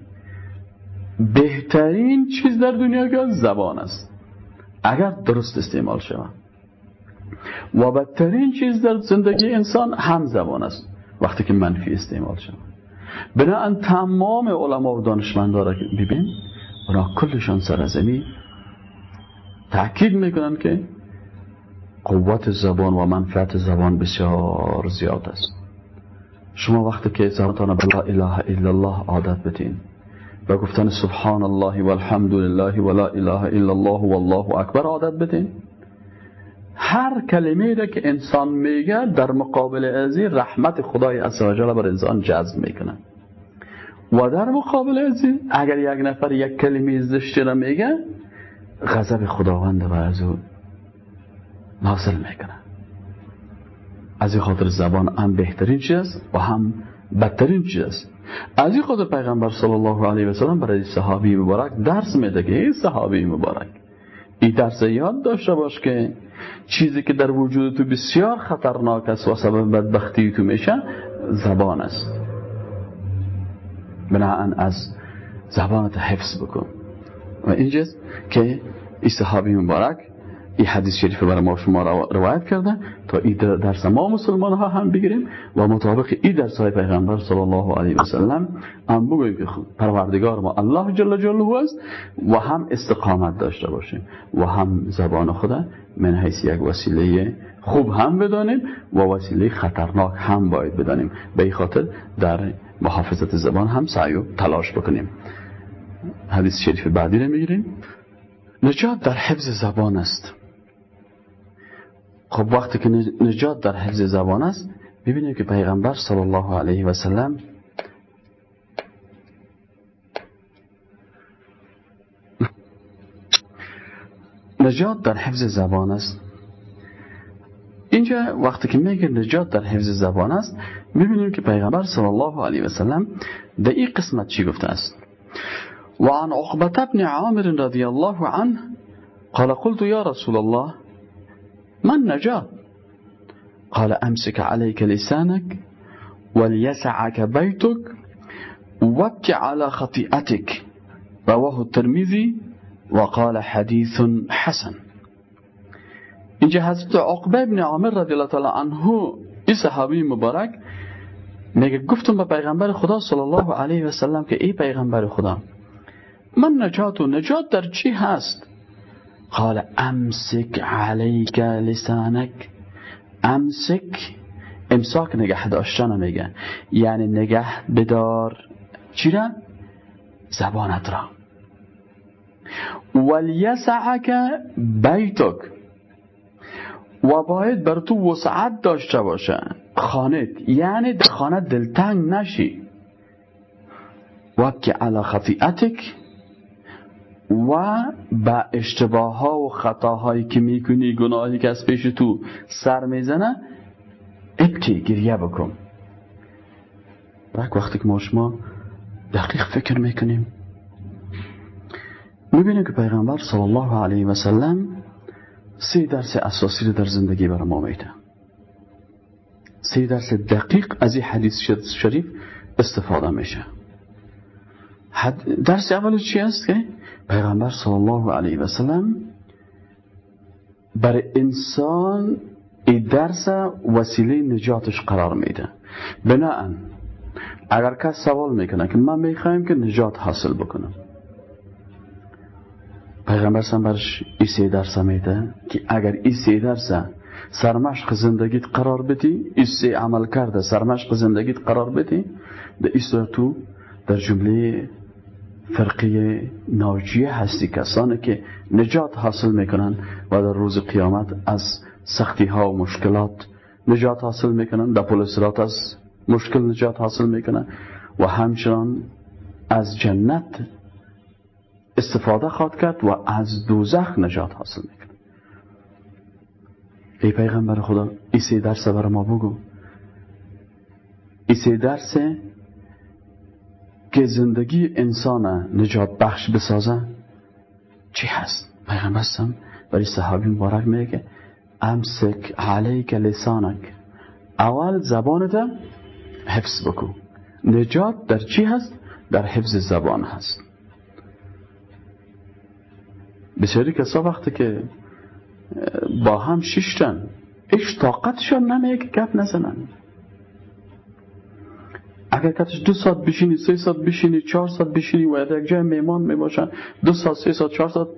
Speaker 1: بهترین چیز در دنیا که زبان است. اگر درست استعمال شود. و بدترین چیز در زندگی انسان هم زبان است. وقتی که منفی استعمال شود. بنابراین تمام علما و دانشمندا را ببین اونا کلشان سرزمی تأکید می‌کنن که قوت زبان و منفعت زبان بسیار زیاد است. شما وقتی که زبانتان بلا اله الا الله عادت بتین و گفتن سبحان الله والحمد لله ولا اله الا الله والله اکبر عادت بتین هر کلمه را که انسان میگه در مقابل ازی رحمت خدای عزوجل بر انسان جذب می‌کنه و در مقابل ازی اگر یک نفر یک کلمه زشتی را میگه غضب خداوند بر از او نازل می‌کنه. از این خاطر زبان هم بهترین چیز و هم بدترین چیز. است از این خاطر پیغمبر صلی الله علیه و سلم برای صحابی مبارک درس میده که این صحابی مبارک این درس یاد داشته باش که چیزی که در وجود تو بسیار خطرناک است و سبب بدبختی تو میشه زبان است. بناهن از زبانت حفظ بکن. و اینجاست که این صحابی مبارک این حدیث شریف برای ما شما روایت کرده تا این درس ما مسلمان ها هم بگیریم و مطابق این درس های پیغمبر صلی الله علیه و سلم هم بگویم که پروردگار ما الله جل جلاله است و هم استقامت داشته باشیم و هم زبان خدا من حیث یک وسیله خوب هم بدانیم و وسیله خطرناک هم باید بدانیم. به خاطر در محافظت زبان هم سعی و تلاش بکنیم. حدیث شریف بعدی رو می‌گیریم نجات در حفظ زبان است. خب وقتی که نجات در حفظ زبان است ببینیم که پیغمبر صلی الله علیه و سلم نجات در حفظ زبان است. اینجا وقتی که میگه نجات در حفظ زبان است میبینیم که پیغمبر صلی الله علیه و سلم در این قسمت چی گفته است. وعن عقبة بن عامر رضي الله عنه قال قلت يا رسول الله ما النجاة قال أمسك عليك لسانك وليسعك بيتك وابك على خطيئتك رواه الترمذي وقال حديث حسن. اینجا حضرت عقبة ابن عامر رضی الله عنه این صحابی مبارک میگه گفتم به پیغمبر خدا صلی الله علیه و سلم که ای پیغمبر خدا من نجات و نجات در چی هست؟ قال امسک علیک لسانک. امسک امساک نگه داشتن میگه یعنی نگه بدار چی را؟ زبانت را. ولیسعک بیتک. و باید بر تو وسعت داشته باشه. خانت. یعنی در خانه دلتنگ نشی. وبکی علی خطیعتک و به اشتباه ها و خطاهایی که می‌کنی گناهی که از پیش تو سر می‌زنه ابکی گریه بکن. وقتی که ما شما دقیق فکر می‌کنیم. می‌بینیم که پیغمبر صلی الله علیه و سلم سه درس اساسی رو در زندگی برای ما میده. سه درس دقیق از این حدیث شریف استفاده میشه. درس اولش چی است که پیغمبر صلی الله علیه و سلم برای انسان این درس وسیله نجاتش قرار میده. بناهن اگر کس سوال می‌کنه که من می‌خوایم که نجات حاصل بکنم. پیغمبر سم برش ای سه درس میده که اگر ای سه درس سرمشق زندگیت قرار بدی ای سه عمل کرده سرمشق زندگیت قرار بدی در ای تو در جمله فرقی ناجیه هستی کسانی که نجات حاصل می‌کنن و در روز قیامت از سختی ها و مشکلات نجات حاصل می‌کنن در پل از مشکل نجات حاصل می‌کنن و همچنان از جنت استفاده خواد کرد و از دوزخ نجات حاصل می‌کنه ای پیغمبر خدا این سه درس برای ما بگو این سه درس که زندگی انسان نجات بخش بسازه چی هست پیغمبر سم برای صحابی مبارک میگه امسک علیک لسانک اول زبانت حفظ بکن نجات در چی هست در حفظ زبان هست بسیاری کسا وقتی که با هم شیشتن ایش طاقتشان نمیه که گپ نزنن. اگر کتش دو ساعت بشینی سه ساعت بشینی چهار ساعت بشینی و یک جای میمان می‌باشن. دو ساعت سه ساعت چهار ساعت.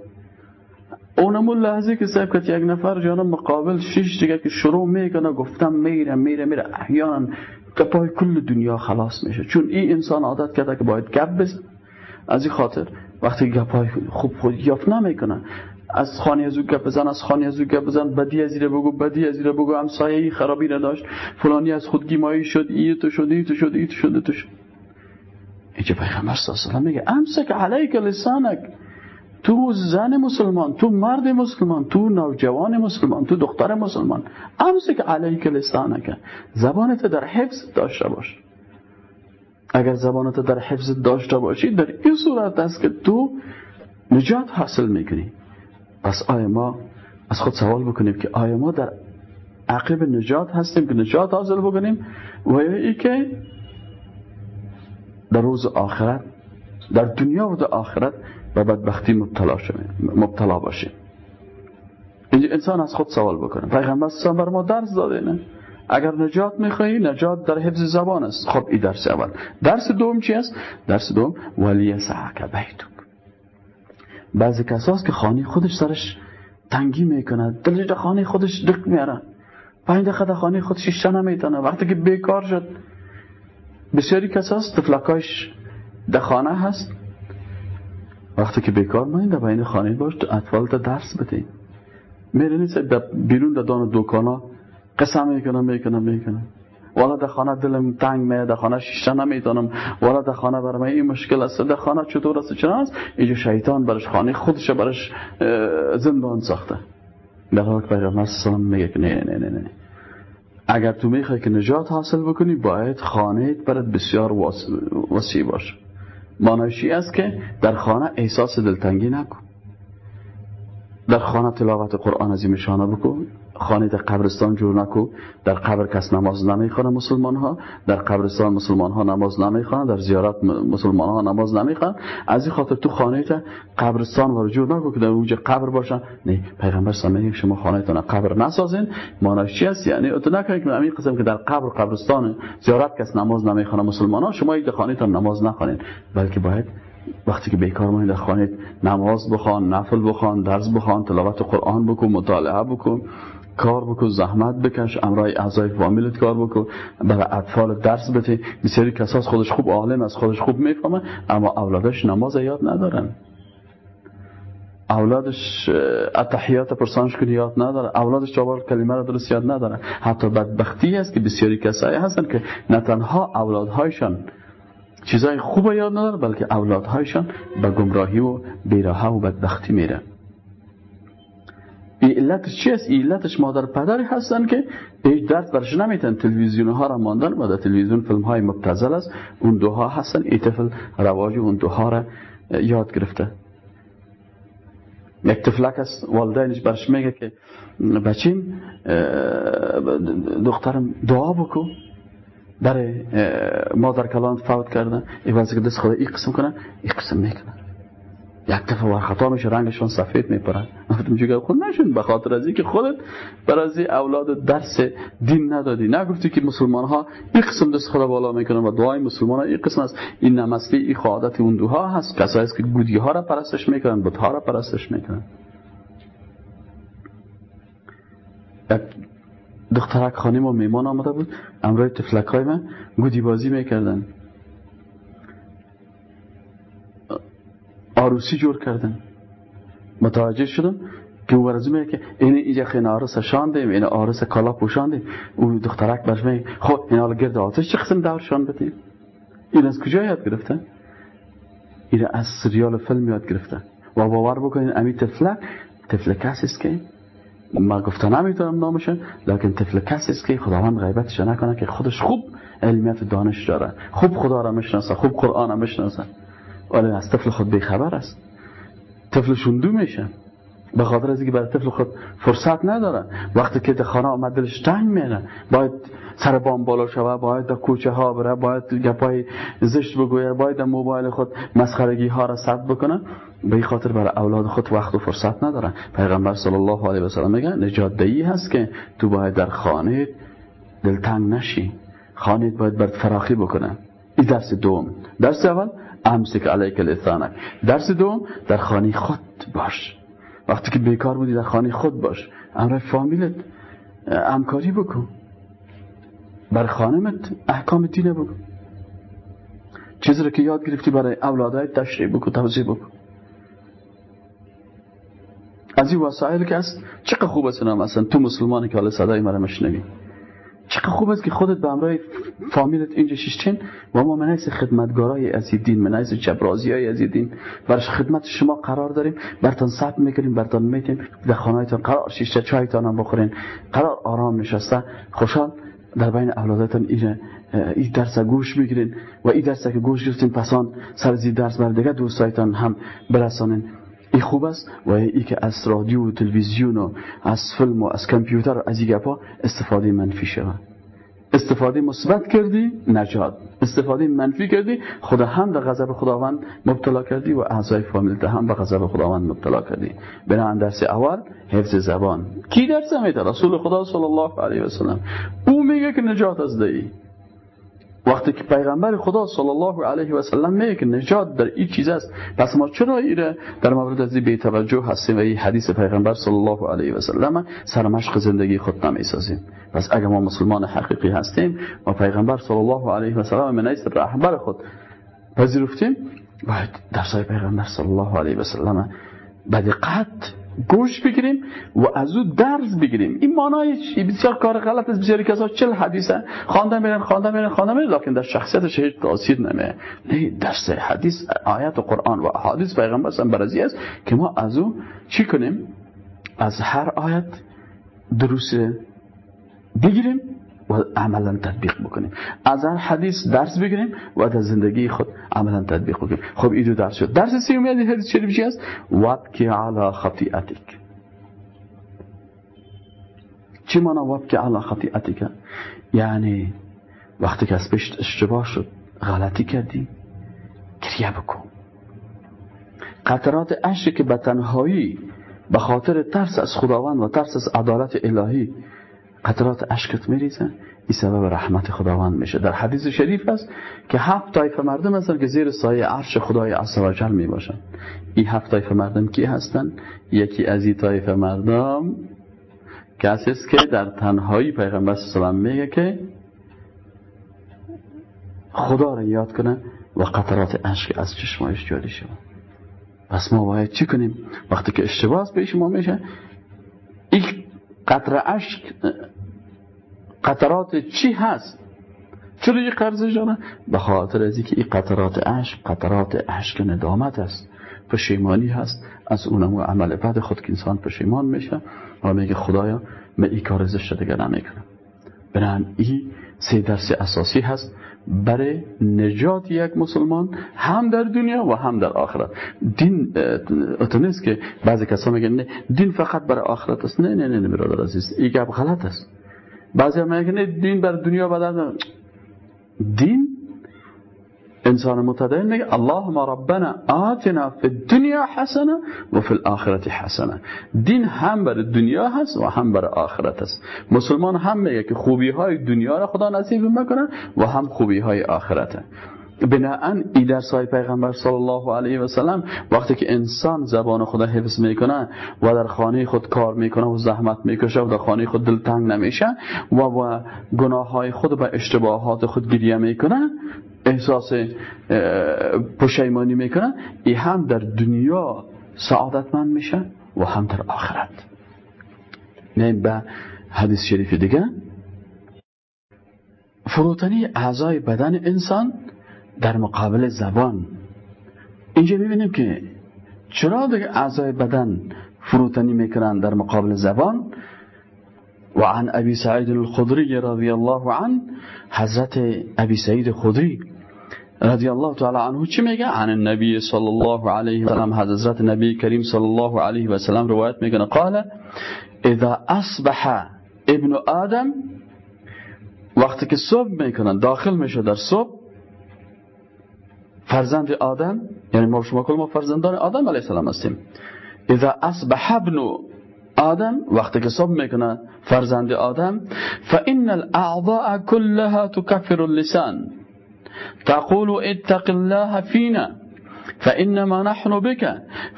Speaker 1: اونمون لحظه که صاحب کت یک نفر جانا مقابل شش دیگه که شروع می‌کنه گفتم میره میره میره. احیانا گپای کل دنیا خلاص میشه. چون این انسان عادت کرده که باید گپ بزن. از این خاطر وقتی گپای خوب خود یافت نمی‌کنن. از خانه او گپ بزن از خانه او گپ بزن. بدی از بگو بدی از بگو. همسایه خرابی نداشت. فلانی از خود گیمایی شد. ای تو شد ای تو شد ای تو شد تو شد اینجا پیغمبر صلی الله میگه امسک علیک لسانک. تو زن مسلمان تو مرد مسلمان تو نوجوان مسلمان تو دختر مسلمان. امسک علیک لسانک. زبانت در حفظ داشته باش. اگر زبانت در حفظ داشته باشی در این صورت است که تو نجات حاصل می‌کنی. پس آیا ما از خود سوال بکنیم که آیا ما در عقب نجات هستیم که نجات حاصل بکنیم؟ و یا ای که در روز آخرت در دنیا و در آخرت به بدبختی مبتلا, مبتلا باشیم. اینجا انسان از خود سوال بکنه. پیغمبر بر ما درس داده نه اگر نجات میخوایی نجات در حفظ زبان است. خب این درس اول. درس دوم چی است؟ درس دوم ولی سعک بیتک بعضی کساست که خانه خودش سرش تنگی می‌کنه. دلش در خانه خودش دق میاره. پنج دقیقه در خانه خودش شیشه نمی‌تونه. وقتی که بیکار شد. بسیاری کساست تفلکایش در خانه هست. وقتی که بیکار ماین در بین خانه باش اطفال درس بده میره نیست بیرون در دان دوکانا. قسم می‌کنم می‌کنم می‌کنم. والا در خانه دلم تنگ می در خانه شیشه نمی‌تونم والا در خانه برای من این مشکل است. در خانه چطور است؟ چرا است. اینجا شیطان برش خانه خودش برش زندان ساخته. در حال که پیغمبر سلام میگه که نه نه نه نه اگر تو می‌خوای که نجات حاصل بکنی باید خانه برات بسیار وسیع باشه. مانایشی است که در خانه احساس دلتنگی نکن. در خانه تلاوت قرآن عظیم شانه بکن. خانه در قبرستان جور نکو. در قبر کس نماز نمی‌خوانه مسلمان ها در قبرستان مسلمان ها نماز نمی‌خوانه در زیارت مسلمان ها نماز نمی‌خوان. از این خاطر تو خانه تا قبرستان وارد جور نکو که در اونجا قبر باشن. نه پیغمبر صلی شما خانه تا قبر نسازین. معناش چی است یعنی تو نکنید که همین قسم که در قبر قبرستان زیارت کس نماز نمی‌خوانه مسلمان ها شما یک خانه تا نماز نخوانید بلکه باید وقتی که بیکار مانید خانه نماز بخوان نفل بخوان درس بخوان تلاوت قرآن بکن مطالعه بکن. کار بکن زحمت بکش امرای اعضای فامیلت کار بکن برای اطفال درس بده. بسیاری کساس خودش خوب عالم از خودش خوب می‌فهمه اما اولادش نماز یاد ندارن. اولادش اتحیات پرسانش کنی یاد نداره. اولادش چابال کلمه را درست یاد نداره. حتی بدبختی است که بسیاری کسایی هستن که نه تنها اولادهایشان چیزای خوب یاد نداره بلکه اولادهایشان به گمراهی و بیراهه و بدبختی میره. علتش چی است؟ علتش مادر پدری هستن که هیچ درد برش نمیتن. تلویزیون ها را ماندن. و در تلویزیون فیلم های مبتزل است. اون دوها هستن. ای طفل رواج اون دوها را یاد گرفته. یک تفلک است. والدینش برش میگه که بچیم دخترم دعا بکو. برای مادر کلان فوت کردن وقتی که دست خدا این قسم کنن این قسم می‌کنن یک دفعه و خطا میشه رنگشون سفید میپرن گفتم چه خود نشون به خاطر از که خودت بر از اولاد درس دین ندادی. نگفتی که مسلمان ها این قسم دست خدا بالا می‌کنن و دعای مسلمان ها این قسم است. این نمسلی این خواهدت اون دوها هست. کسایی است که گودی ها را پرستش می‌کنن بت ها را پرستش می‌کنن. یک دخترک خانم و میمان آمده بود. امروی تفلک های من گودی بازی می‌کردن. آروسی جور کردن. متوجه شدم که او میگه که این اینجا خیلی آرس شاندیم این آرس کالا پوشاندیم او دخترک برش میگه خب این حالا گرد آتش چه قسم دور شان بدیم این از کجا یاد گرفته؟ این از سریال فیلم یاد گرفته. و باور بکنین امی تفلک تفلک کسی است که ما گفته نمی‌تونم نامشه لیکن تفل کسی است که خداوند غیبتش نکنه که خودش خوب علمیت دانش داره. خوب خدا را می‌شناسه خوب قرآن را می‌شناسه. ولی از طفل خود بیخبر است. طفل شندو میشه. به خاطر از اینکه برای طفل خود فرصت نداره. وقتی که خانه آمد دلش تنگ میره باید سر بام بالا شوه باید در کوچه ها بره باید گپای زشت بگوید باید در موبایل خود مسخرگی ها را ثبت بکنه. به این خاطر برای اولاد خود وقت و فرصت نداره. پیغمبر صلی الله علیه و سلم میگه نجات دهی هست که تو باید در خانه دلتنگ نشی. خانه باید برد فراخی بکنه. این درس دوم. درس اول امسک علیک لسانک. درس دوم در خانه خود باش. وقتی که بیکار بودی در خانه خود باش. امر فامیلت. همکاری بکن. بر خانمت احکام دینه بکن. چیزی رو که یاد گرفتی برای اولادهای تشریح بکن توضیح بکن. از این وسایل که است چقدر خوب است مثلا تو مسلمانی که حالا صدای مرا مشنوی چقدر خوب است که خودت به همراه فامیلت اینجا شیشتین و ما منیس خدمتگارای از دین منیس جبرازی های از دین برش خدمت شما قرار داریم. برتان ثبت می‌کنیم برتان میتیم در خانهایتان قرار شیشه چایتان هم بخورین. قرار آرام نشسته. خوشحال در بین اولادتان این این درس گوش بگیرین و این درس که گوش گرفتین پسان سر زی درس بر دیگه دوستایتان هم برسانین. این خوب است و ای که از رادیو و تلویزیون و از فیلم و از کامپیوتر و از این گپا استفاده منفی شود استفاده مثبت کردی نجات. استفاده منفی کردی خدا هم در غضب خداوند مبتلا کردی و اعضای فامیل هم به غضب خداوند مبتلا کردی. بنابراین درس اول حفظ زبان. کی درس میده رسول خدا صلی الله علیه و او میگه که نجات از دهی وقتی که پیغمبر خدا صلی الله علیه و سلم میگه که نجات در این چیز است پس ما چرا ایره؟ در مورد از بی توجه هستیم و این حدیث پیغمبر صلی الله علیه و سلم سرمشق زندگی خود نمی‌سازیم پس اگر ما مسلمان حقیقی هستیم و پیغمبر صلی الله علیه و سلم من رهبر خود پذیرفتیم باید درسای پیغمبر صلی الله علیه و سلم به دقت گوش بگیریم و از او درس بگیریم. این معنای بسیار کار غلط است. بسیاری کسا چل حدیثه خواندن میرن خواندن میرن خواندن میرن لکن در شخصیتش هیچ تاثیر نمیه نه درس حدیث آیات و قرآن و حدیث پیغمبر هم برازی است که ما از او چی کنیم؟ از هر آیت دروس بگیریم. و عملا تطبیق بکنیم. از هر حدیث درس بگیریم و در زندگی خود عملا تطبیق بکنیم. خب این دو درس شد. درس سیومی از حدیث شریف چی است وبکی علی خطیئتک. چی مانا وبکی علی خطیئتک؟ یعنی وقتی که از پشت اشتباه شد غلطی کردی گریه بکن. قطرات اشک که به تنهایی به خاطر ترس از خداوند و ترس از عدالت الهی قطرات اشکت میریزه. این سبب رحمت خداوند میشه. در حدیث شریف است که هفت طایف مردم هستن که زیر سایه عرش خدای عزوجل می باشن این هفت طایف مردم کی هستن؟ یکی از این طایف مردم کسی است که در تنهایی پیغمبر صلی میگه که خدا را یاد کنه و قطرات اشک از چشمایش جاری شود. پس ما باید چی کنیم؟ وقتی که اشتباه پیش ما میشه این قطر اشک قطرات چی هست؟ چرا یه قرض جانه؟ به خاطر از اینکه این قطرات اشک قطرات اشک ندامت است. پشیمانی هست. از اونم عمل بعد خود که انسان پشیمان میشه. و میگه خدایا من این کار زشت دیگه نمی‌کنم. بنابراین این سه درس اساسی هست. برای نجات یک مسلمان هم در دنیا و هم در آخرت. دین اتو نیست که بعضی کسا میگن نه دین فقط برای آخرت است. نه نه نه برادر عزیز این گپ غلط است. بعضی میگن نه دین بر دنیا بدر دین انسان متدین میگه اللهم ربنا آتنا فی الدنیا حسنه و فی الاخرت حسنه. دین هم بر دنیا هست و هم بر آخرت است مسلمان هم میگه که خوبی های دنیا را خدا نصیب می‌کنه و هم خوبی های آخرت بناهن ای در سای پیغمبر صلی الله علیه و سلم وقتی که انسان زبان خدا حفظ می‌کنه و در خانه خود کار می‌کنه و زحمت می‌کشه و در خانه خود دلتنگ نمیشه و و گناه های خود و اشتباهات خود گریه می‌کنه احساس پشیمانی می‌کنه ای هم در دنیا سعادتمند میشه و هم در آخرت. نه به حدیث شریف دیگه. فروتنی اعضای بدن انسان در مقابل زبان. اینجا ببینیم که چرا دیگه اعضای بدن فروتنی می‌کنن در مقابل زبان؟ و عن ابی سعید الخدری رضی الله عنه حضرت ابی سعید خدری رضی الله تعالی عنه چی میگه؟ عن النبی صلی الله علیه و سلم حضرت نبی کریم صلی الله علیه و سلم روایت می‌کنه. قال اذا اصبح ابن آدم وقتی که صبح می‌کنن داخل میشه در صبح فرزند آدم یعنی ما شما کل ما فرزندان آدم علیه السلام هستیم. اذا اصبح ابن آدم وقتی که صبح می‌کنه فرزند آدم فإن الاعضاء كلها تكفر اللسان. تقول اتق الله فينا فإنما نحن بك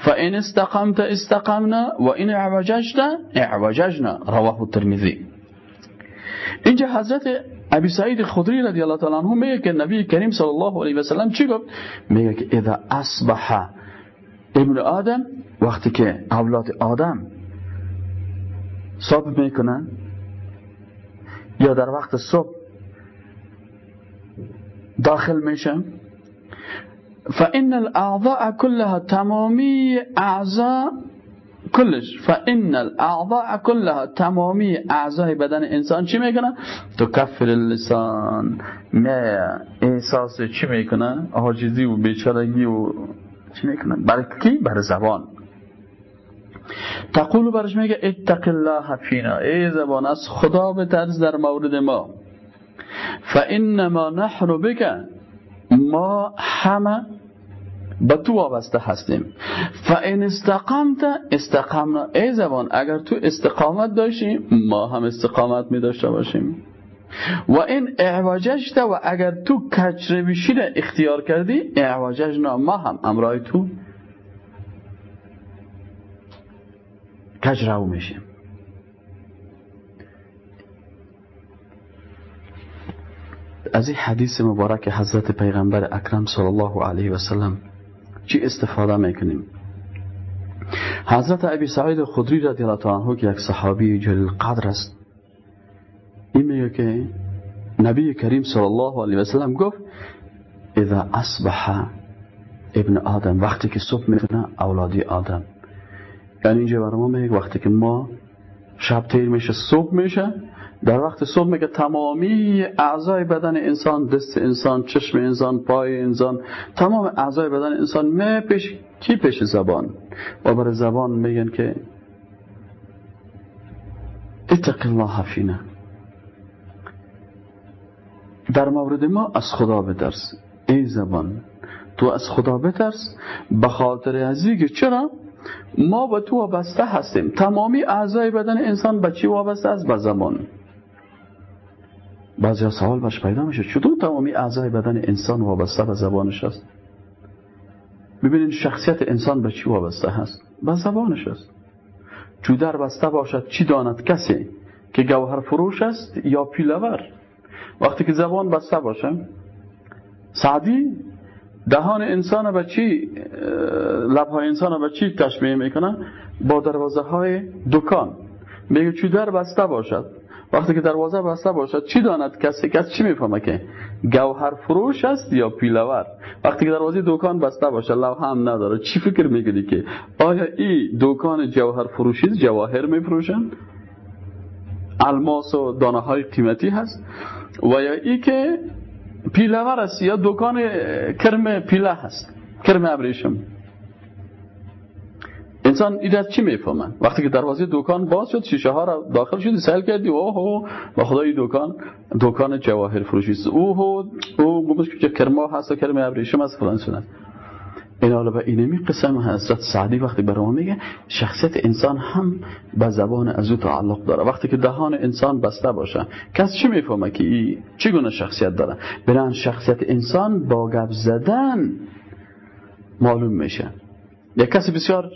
Speaker 1: فإن استقمت استقمنا وإن اعوججت اعوججنا. رواه الترمذي. اینجا حضرت ابی سعید خدری رضی الله تعالی عنه میگه که نبی کریم صلی الله علیه و سلم چی گفت؟ میگه که اذا اصبح ابن آدم وقتی که اولاد آدم صبح می‌کنن یا در وقت صبح داخل میشن فإن الأعضاء كلها تمامی اعضاء کلش. فان الاعضاء كلها تمامی اعضای بدن انسان چی می‌کنه تو کفر اللسان. می احساس چی می‌کنه آجیزی و بیچارگی و چی می‌کنه برای کی؟ زبان. تقول برش میگه اتق الله فینا. ای زبان از خدا طرز در مورد ما. فانما نحن بک. ما همه به تو وابسته هستیم. فان استقامت استقامنا ای زبان اگر تو استقامت داشتی ما هم استقامت می داشته باشیم. و این اعواججت و اگر تو کچرویشی را اختیار کردی اعواججنا ما هم امرای تو کجرو میشیم. از این حدیث مبارک حضرت پیغمبر اکرم صلی الله علیه و سلم چی استفاده می‌کنیم؟ حضرت ابی سعید خدری رضی الله عنه که یک صحابی جلیل قدر است این میگه که نبی کریم صلی الله علیه و سلم گفت اذا اصبح ابن آدم وقتی که صبح می‌کنه اولادی آدم. یعنی اینجا برای ما میگه وقتی که ما شب تیر میشه صبح میشه در وقت صبح میگه تمامی اعضای بدن انسان دست انسان چشم انسان پای انسان تمام اعضای بدن انسان می پیش کی پیش زبان؟ و برای زبان میگن که اتق الله فینا. در مورد ما از خدا بترس ای زبان. تو از خدا بترس به خاطر ازی چرا؟ ما به تو وابسته هستیم. تمامی اعضای بدن انسان به چی وابسته است؟ به زبان. بعضی سوال باش پیدا میشه. چطور تمامی اعضای بدن انسان وابسته به زبانش است ببینید شخصیت انسان به چی وابسته هست؟ به زبانش است چو در بسته باشد چی داند کسی که گوهر فروش است یا پیلور وقتی که زبان بسته باشه سعدی دهان انسان به چی لبهای انسان به چی تشبیه می‌کنه؟ با دروازه های دکان. میگه چو در بسته باشد وقتی که دروازه بسته باشد چی داند کسی؟ کس چی می‌فهمه که گوهر فروش است یا پیلور وقتی که دروازه دکان بسته باشه لوحه هم نداره چی فکر می‌کنی که؟ آیا این دکان جوهر فروشی جواهر میفروشن الماس و دانه های قیمتی هست؟ و یا ای که پیلور است یا دکان کرم پیله هست؟ کرم ابریشم. انسان این از چی می‌فهمن وقتی که دروازه دکان باز شد شیشه ها را داخل شدی سل کردی اوه با خدای دکان دکان جواهر فروشی. است اوه او گمش که کرما هست و کرم ابریشم از فلان سنت. این حالا به اینمی قسم حضرت سعدی وقتی بر ما میگه شخصیت انسان هم به زبان از او تعلق داره. وقتی که دهان انسان بسته باشه کس چی می‌فهمه که ای چگونه شخصیت داره؟ بناً شخصیت انسان با گپ زدن معلوم میشه. یک کسی بسیار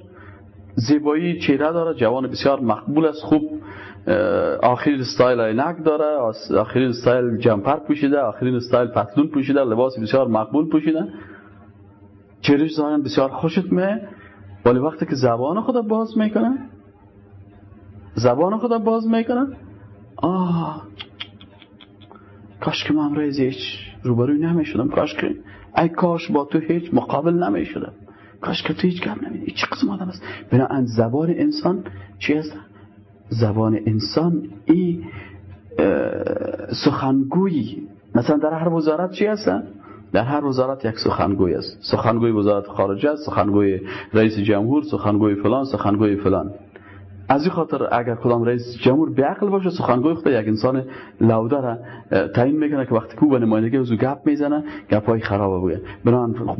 Speaker 1: زیبایی چهره داره جوان بسیار مقبول است خوب آخرین استایل عینک داره آخرین استایل جمپر پوشیده آخرین استایل پتلون پوشیده لباس بسیار مقبول پوشیده. چهرش ظاهرا بسیار خوشت می ولی وقتی که زبان خدا باز می‌کنه زبان خدا باز می‌کنه آه کاش که من رئیس هیچ روبروی نمی‌شدم کاش که ای کاش با تو هیچ مقابل نمی‌شدم. کاش که تو هیچ گپ نمیدی چه قسم آدم است بنابراین زبان انسان چی است زبان انسان ای سخنگویی. مثلا در هر وزارت چی هستن در هر وزارت یک سخنگوی است. سخنگوی وزارت خارجه است سخنگوی رئیس جمهور سخنگوی فلان سخنگوی فلان. از این خاطر اگر کدام رئیس جمهور به عقل باشه سخنگوی خود یک انسان لوده را تعیین می‌کنه که وقتی کو به نمایندگی از گپ می‌زنه گپای خراب بگه بنان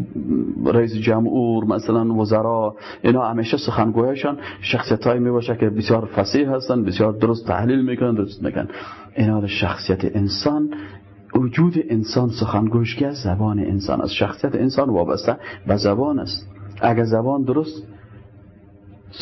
Speaker 1: رئیس جمهور مثلا وزرا اینا همیشه سخنگویشان شخصیت های می‌باشه که بسیار فصیح هستن بسیار درست تحلیل می‌کنن درست می‌کنن اینا شخصیت انسان وجود انسان سخنگوشگی از زبان انسان است. شخصیت انسان وابسته به زبان است. اگر زبان درست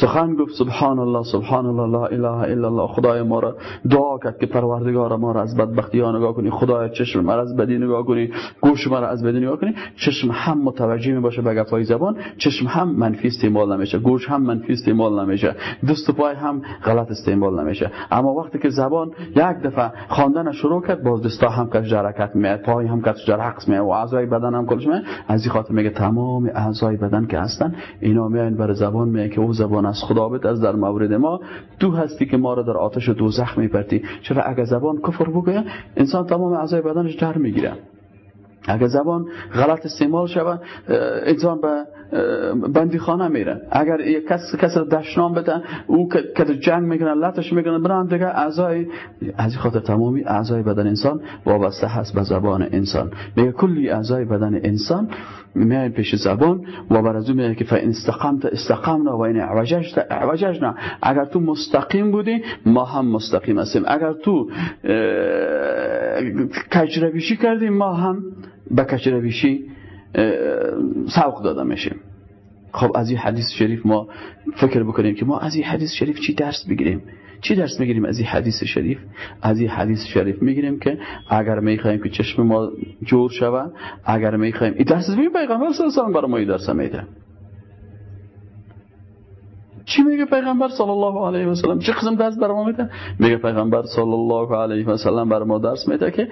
Speaker 1: سخن گفت سبحان الله سبحان الله لا اله الا الله. خدای ما را دعا کرد که پروردگار ما را از بدبختی ها نگاه کنی. خدای چشم ما را از بدی نگاه کنی. گوش ما را از بدی نگاه کنی. چشم هم متوجه می باشه به گپای زبان. چشم هم منفی استعمال نمیشه. گوش هم منفی استعمال نمیشه. دست و پای هم غلط استعمال نمیشه. اما وقتی که زبان یک دفعه خواندن شروع کرد باز دستا هم کش حرکت می پای هم کش رقص می و اعضای بدن هم کلش می از این خاطر میگه تمام اعضای بدن که هستن اینا میان بر زبان میگه که او زبان از خدا از در مورد ما. تو هستی که ما را در آتش دوزخ میپرتی. چرا اگر زبان کفر بگوید انسان تمام اعضای بدنش جر می‌گیره. اگر زبان غلط استعمال شود انسان به بندی خانه میره. اگر یک کس کس دشنام بدن او که جنگ می‌کنه لطش می‌کنه برام دیگه اعضای از خاطر تمامی اعضای بدن انسان وابسته هست به زبان انسان. میگه کلی اعضای بدن انسان میای پیش زبان و بر از میگه که فان استقامت استقامنا و این اعوججت اعوججنا. اگر تو مستقیم بودی ما هم مستقیم هستیم. اگر تو کجرویشی کردی ما هم به کجرویشی سوق داده میشیم. خب از این حدیث شریف ما فکر بکنیم که ما از این حدیث شریف چی درس بگیریم؟ چی درس می‌گیریم؟ از این حدیث شریف از این حدیث شریف می‌گیریم که اگر می‌خوایم که چشم ما جور شود اگر می‌خوایم این درس میگه پیغمبر صلی الله علیه و برای ما این درس میده. چی میگه پیغمبر صلی الله علیه و سلم؟ چه قسم درس برای ما میده؟ میگه پیغمبر صلی الله علیه و سلم برای ما درس میده که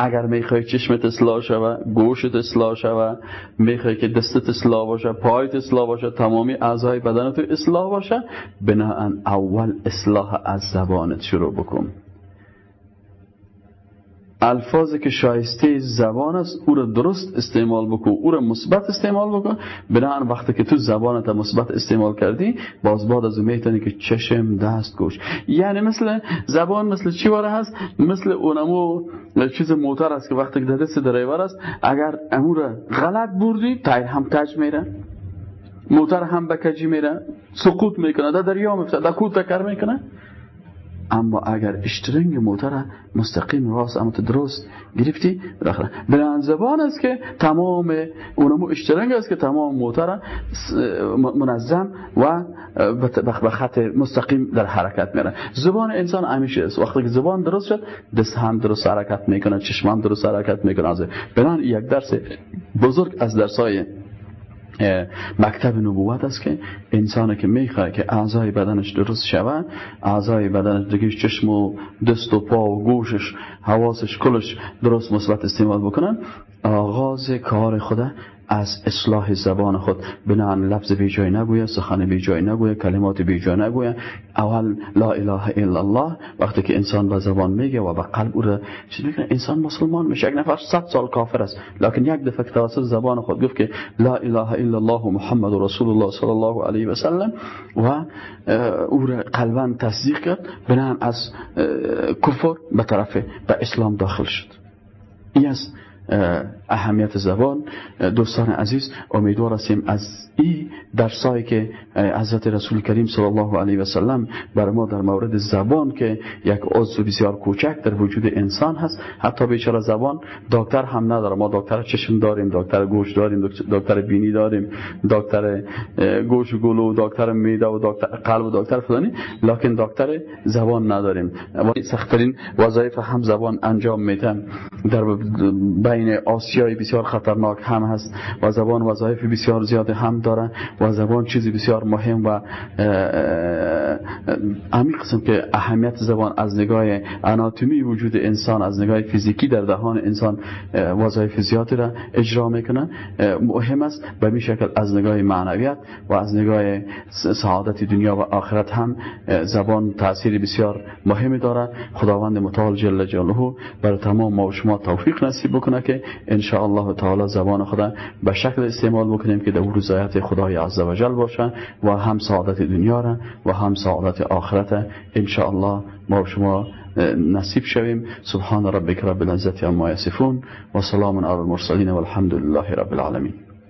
Speaker 1: اگر می‌خوای چشمت اصلاح شوه گوشت اصلاح شوه می‌خوای که دستت اصلاح باشه پایت اصلاح باشه تمامی اعضای بدنت اصلاح باشه بناهن اول اصلاح از زبانت شروع بکن. الفاظی که شایسته زبان است او را درست استعمال بکن او را مثبت استعمال بکن. بنابراین وقتی که تو زبانت مثبت استعمال کردی باز بعد از می‌تونی که چشم دست گوش یعنی مثل زبان مثل چی واره هست؟ مثل اونمو چیز موتر است که وقتی که دست درایور است اگر امو را غلط بردی تایر هم کج میره. موتر هم به کجی میره. سقوط می‌کنه. در دریا میفته. در کوه تکر می‌کنه. اما اگر اشترنگ موتر مستقیم راست اما درست گرفتی بلاخره بلند زبان است که تمام اونمو اشترنگ است که تمام موتر منظم و به خط مستقیم در حرکت میره زبان انسان همیشه است. وقتی که زبان درست شد دست هم درست حرکت می‌کنه چشم هم درست حرکت می‌کنه از بلان یک درس بزرگ از درسای مکتب نبوت است که انسانی که می‌خواد که اعضای بدنش درست شود اعضای بدنش دیگه چشم و دست و پا و گوشش حواسش کلش درست مثبت استعمال بکنن آغاز کار خدا از اصلاح زبان خود. بنان لفظ بی جای نگویه سخن بی جای نگویه کلمات بی جای نگویه. اول لا اله الا الله وقتی که انسان به زبان میگه و به قلب او را انسان مسلمان میشه. یک نفر صد سال کافر است. لکن یک دفعه توسط زبان خود گفت که لا اله الا الله محمد رسول الله صلی الله علیه و سلم و او را قلبا تصدیق کرد. بنان از کفر به طرف به اسلام داخل شد. این است اهمیت زبان. دوستان عزیز امیدوار هستیم از این درسایی که حضرت رسول کریم صلی الله علیه و سلم بر ما در مورد زبان که یک عضو بسیار کوچک در وجود انسان هست. حتی بیچاره زبان دکتر هم نداره. ما دکتر چشم داریم دکتر گوش داریم دکتر بینی داریم دکتر گوش گلو دکتر میده و دکتر قلب و دکتر فلانی. لکن دکتر زبان نداریم. سختترین وظایف هم زبان انجام میده در بین آسیای بسیار خطرناک هم هست و زبان وظایف بسیار زیاد هم داره و زبان چیزی بسیار مهم و همین قسم که اهمیت زبان از نگاه اناتومی وجود انسان از نگاه فیزیکی در دهان انسان وظایف زیادی را اجرا می‌کنه. مهم است به می شکل از نگاه معنویت و از نگاه سعادت دنیا و آخرت هم زبان تاثیر بسیار مهمی داره خداوند متعال جل جلاله بر تمام ما و شما توفیق نصیب بکنه که الله تعالی زبان خدا به شکل استعمال بکنیم که در رضایت خدای عزوجل باشه و هم سعادت دنیا را و هم سعادت آخرت ان الله ما شما نصیب شویم. سبحان ربک رب العزت عما یصفون و سلام علی المرسلین والحمد لله رب العالمین.